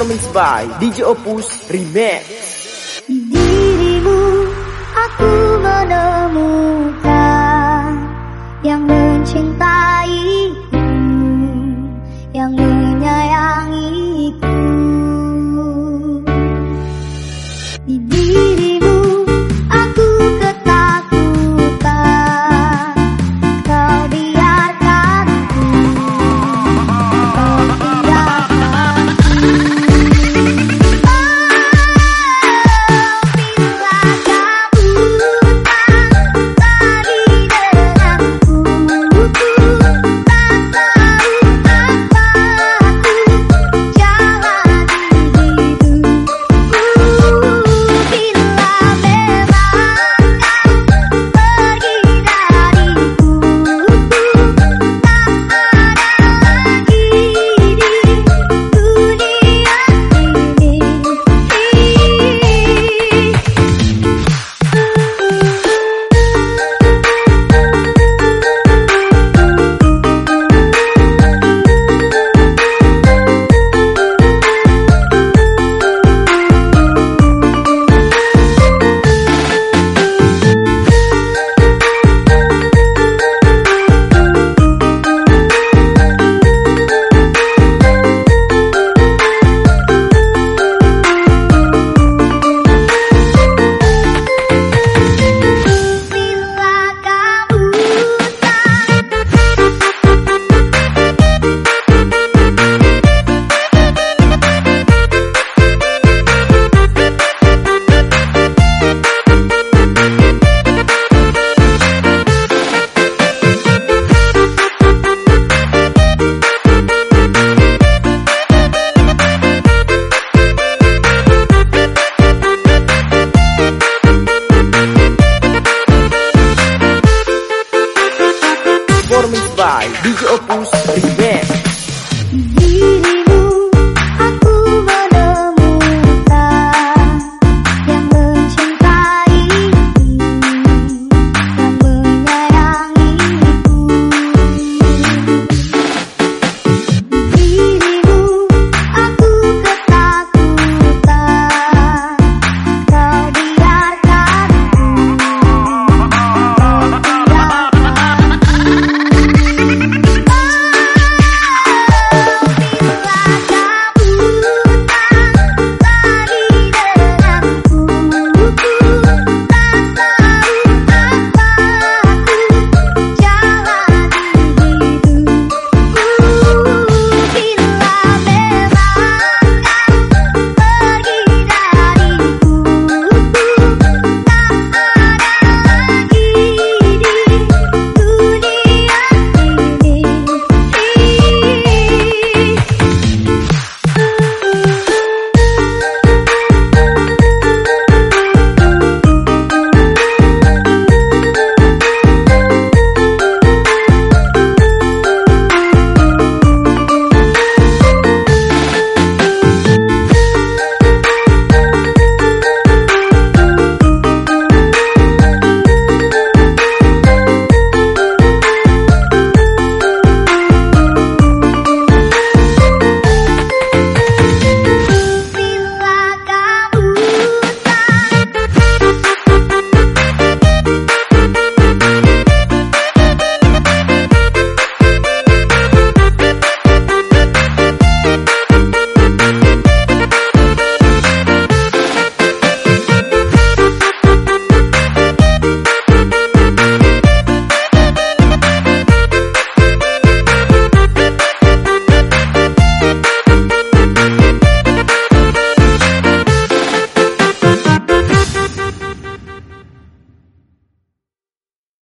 performance by DJ Opus Remix. Dirimu aku by DJ Opus Primeiro.